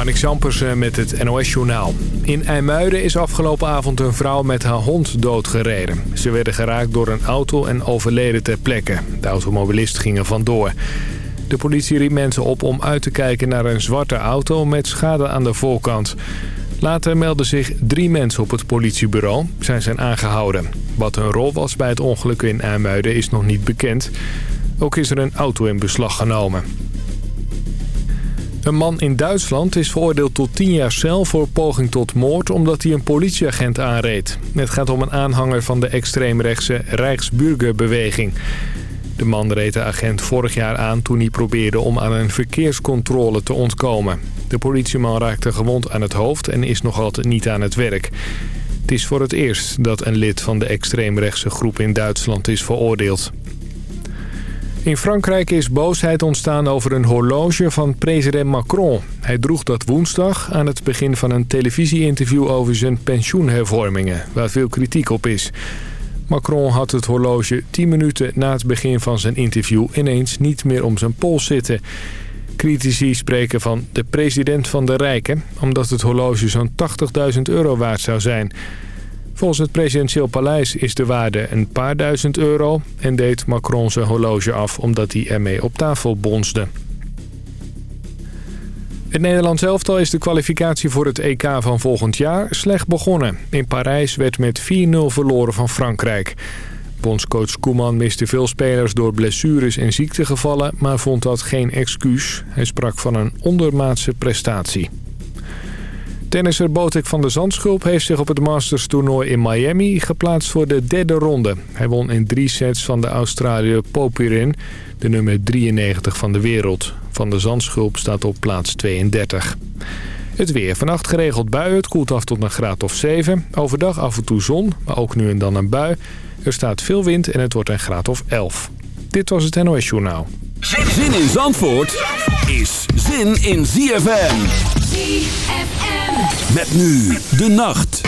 Marnik Zampersen met het NOS-journaal. In IJmuiden is afgelopen avond een vrouw met haar hond doodgereden. Ze werden geraakt door een auto en overleden ter plekke. De automobilist ging er vandoor. De politie riep mensen op om uit te kijken naar een zwarte auto met schade aan de voorkant. Later melden zich drie mensen op het politiebureau. Zijn zijn aangehouden. Wat hun rol was bij het ongeluk in IJmuiden is nog niet bekend. Ook is er een auto in beslag genomen. Een man in Duitsland is veroordeeld tot 10 jaar cel voor poging tot moord... omdat hij een politieagent aanreed. Het gaat om een aanhanger van de extreemrechtse Rijksburgerbeweging. De man reed de agent vorig jaar aan toen hij probeerde om aan een verkeerscontrole te ontkomen. De politieman raakte gewond aan het hoofd en is nog altijd niet aan het werk. Het is voor het eerst dat een lid van de extreemrechtse groep in Duitsland is veroordeeld. In Frankrijk is boosheid ontstaan over een horloge van president Macron. Hij droeg dat woensdag aan het begin van een televisieinterview over zijn pensioenhervormingen, waar veel kritiek op is. Macron had het horloge 10 minuten na het begin van zijn interview ineens niet meer om zijn pols zitten. Critici spreken van de president van de rijken, omdat het horloge zo'n 80.000 euro waard zou zijn... Volgens het presidentieel paleis is de waarde een paar duizend euro... en deed Macron zijn horloge af omdat hij ermee op tafel bonsde. Het Nederlands elftal is de kwalificatie voor het EK van volgend jaar slecht begonnen. In Parijs werd met 4-0 verloren van Frankrijk. Bondscoach Koeman miste veel spelers door blessures en ziektegevallen... maar vond dat geen excuus. Hij sprak van een ondermaatse prestatie. Tennisser Botek van der Zandschulp heeft zich op het Masters toernooi in Miami geplaatst voor de derde ronde. Hij won in drie sets van de Australiër Popirin, de nummer 93 van de wereld. Van der Zandschulp staat op plaats 32. Het weer. Vannacht geregeld buien. Het koelt af tot een graad of 7. Overdag af en toe zon, maar ook nu en dan een bui. Er staat veel wind en het wordt een graad of 11. Dit was het NOS Journaal. Zin in Zandvoort is zin in ZFM. ZFM. Met nu de nacht.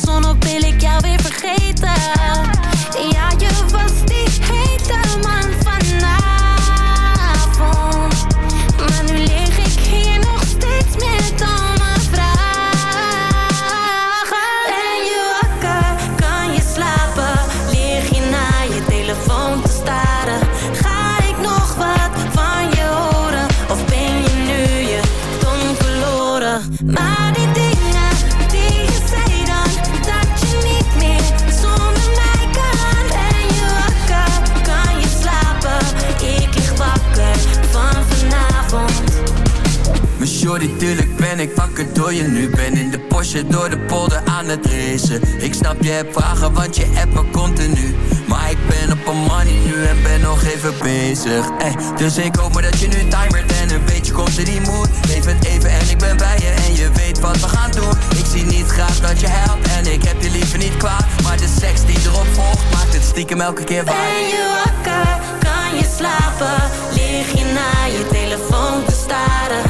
son je hebt vragen, want je app me continu. Maar ik ben op een money nu en ben nog even bezig Ey, Dus ik hoop maar dat je nu timert en een beetje komt in die mood. Leef het even en ik ben bij je en je weet wat we gaan doen. Ik zie niet graag dat je helpt en ik heb je liever niet kwaad. Maar de seks die erop volgt maakt het stiekem elke keer waar. Ben je wakker, kan je slapen? Lig je naar je telefoon te staren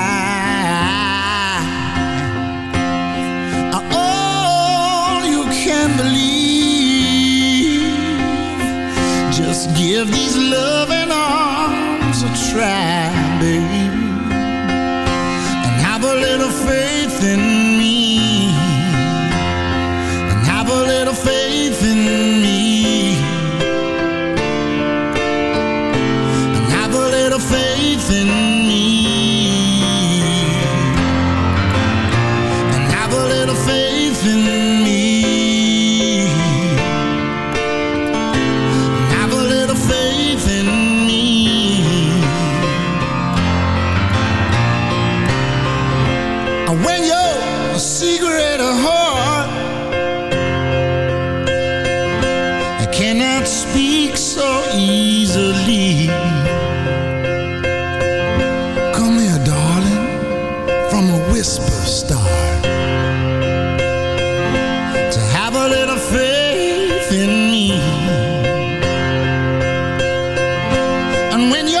Give these And when your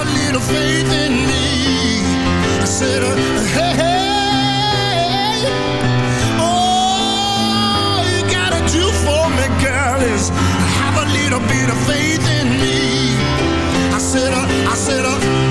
little faith in me. I said, uh, hey, all you gotta do for me, girl, is have a little bit of faith in me. I said, uh, I said, uh,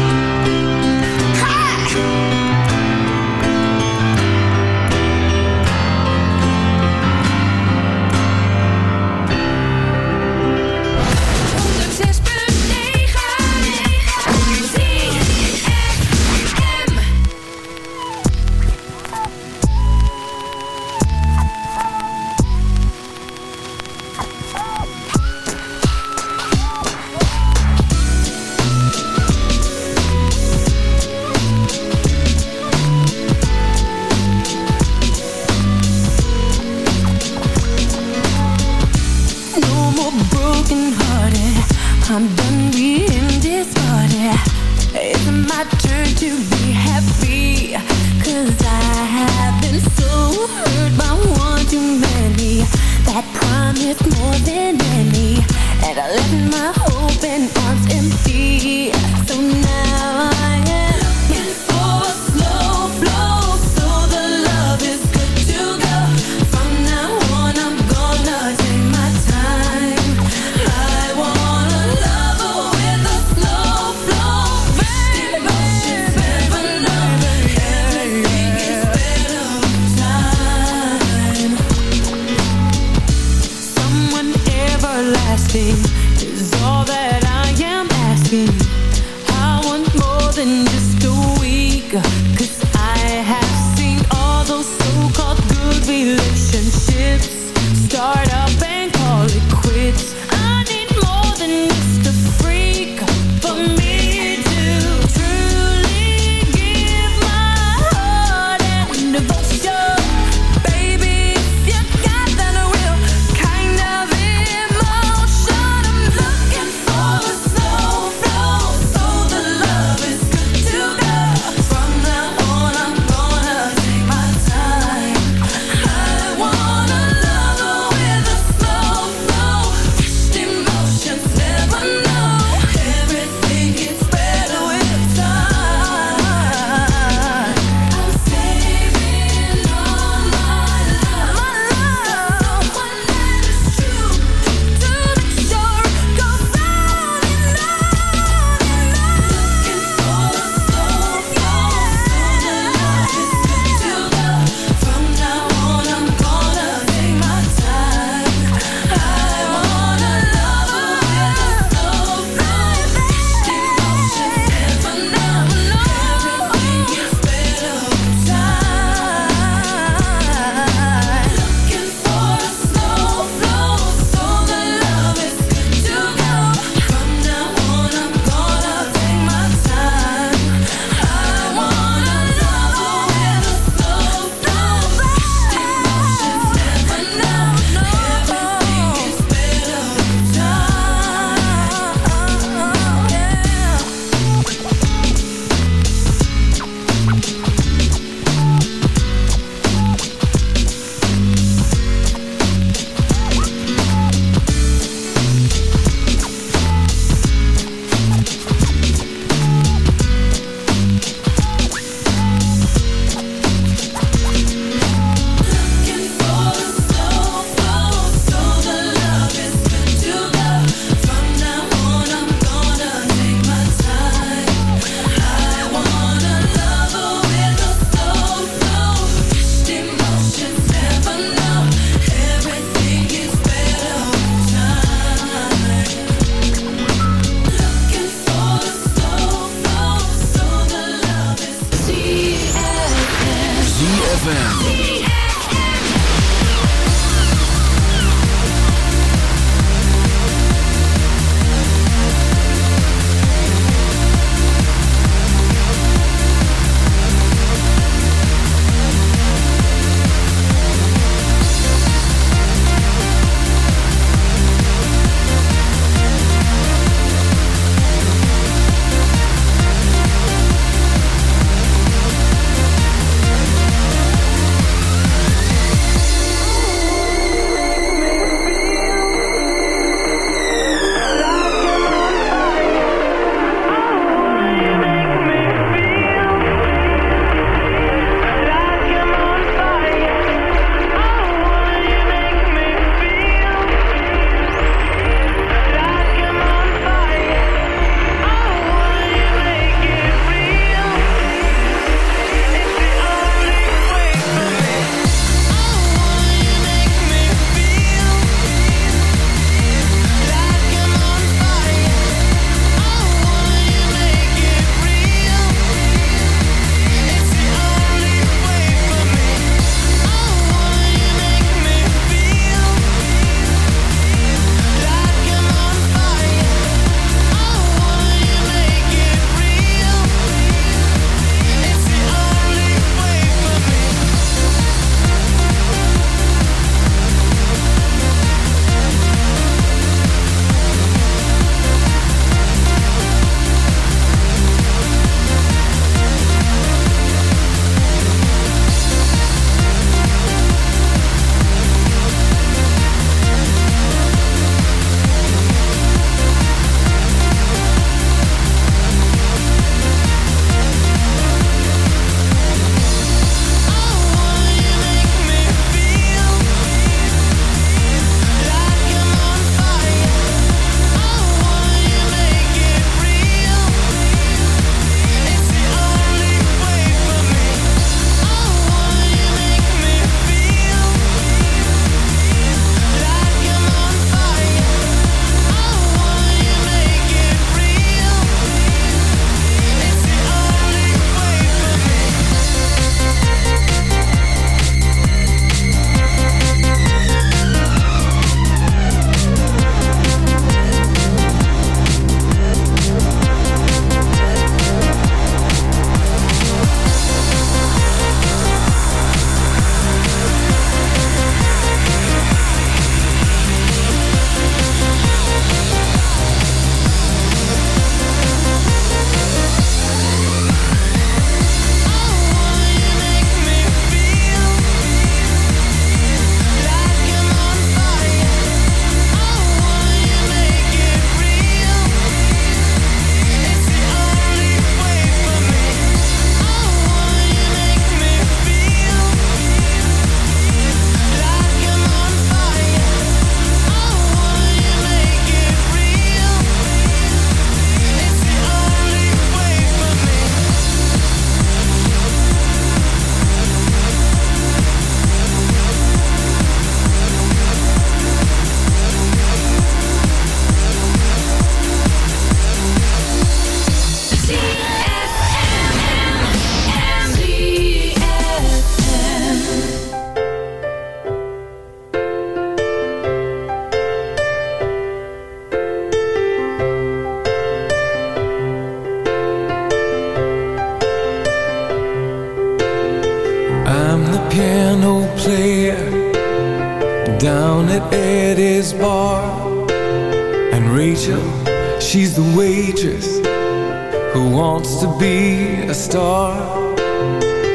ZFM.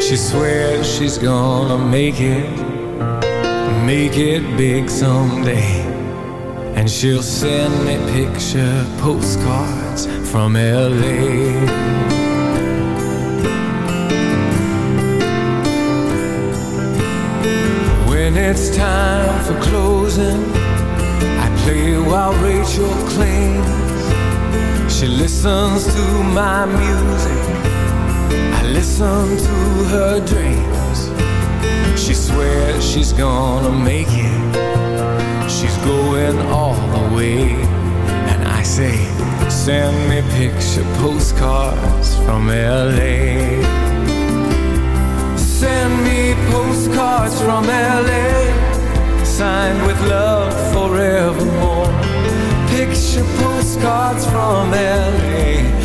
She swears she's gonna make it, make it big someday. And she'll send me picture postcards from LA. When it's time for closing, I play while Rachel cleans. She listens to my music, listen to her dreams. She swears she's gonna make it, she's going all the way. And I say, send me picture postcards from LA. Send me postcards from LA Signed with love forevermore Picture postcards from LA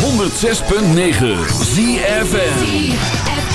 106.9 ZFN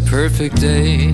perfect day.